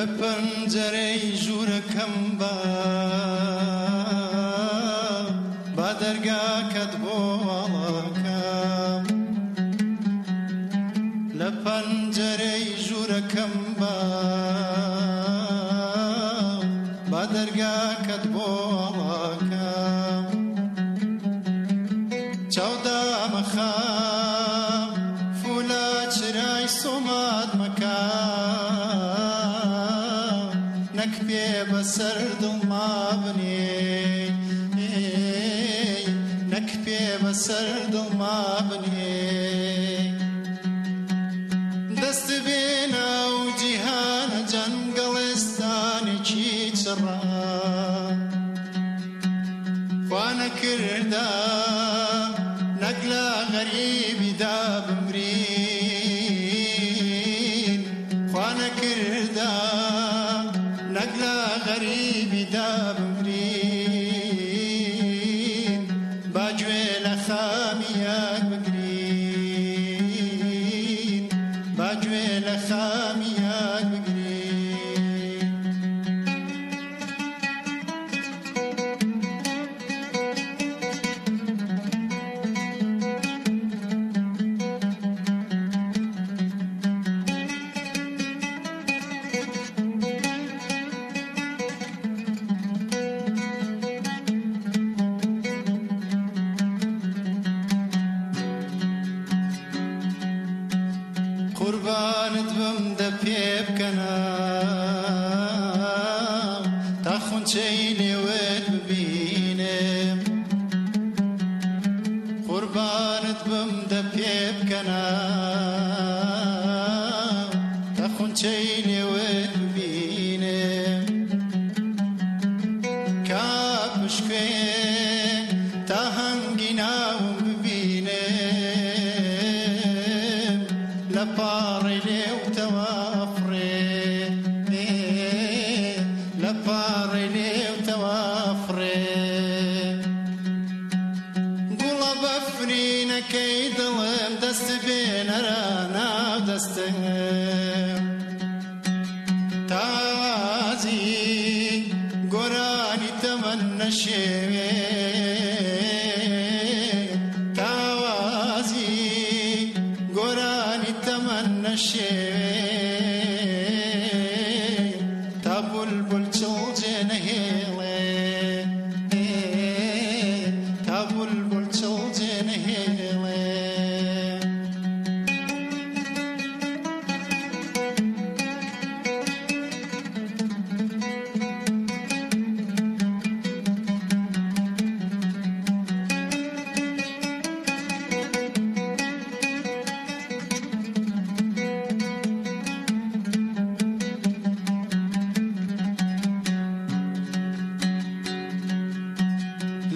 لە پەنجەرەی ژوورەکەم بە با دەرگاکەت بۆ وڵەکەم لە پەنجەرەی ژوورەکەم بە با دەرگاکە نەک پێ بەسەر دوما بنێ نەک پێ بەسەر دوما بنێ دەست بێنە و جیهانە جەنگەڵێستانێکی چڕا خوانە کردا نەک لە غەریبی دابن love. قوربانت بم دە پێ بکەنە تا خونچەی لێوێت ببینێم قوربانت بم دە پێ بکەنە تا خونچەی لێوێت ببینێ تا وازی گرانی تمن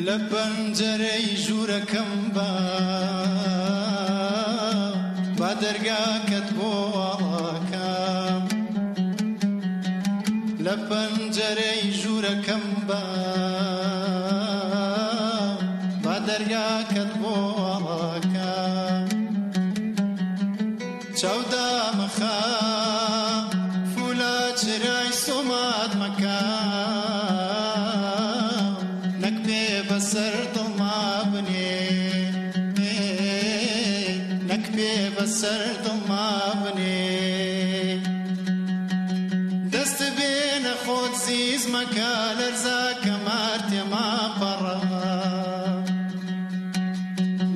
لە پەنجەرەی ژوورەکەم بە با دەرگاکەت بۆڵەکەم لە پەنجەرەی ژوورەکەم بە با دەرگاکەت بۆڵەکەم چاودا مەخە فولە چرای سۆمات مەکە سەردم مابنێ دەست بێنە خۆت زیز مەکە لەرزا کە مارتێما پەڕەوە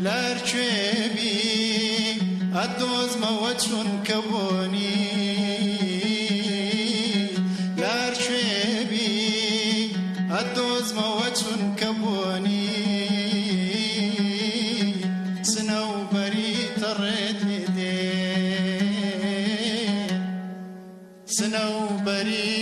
لەرکوێبی ئەدۆزمەوە چون کە بۆنی لەرکوێبی ئەدۆزمەوە nobody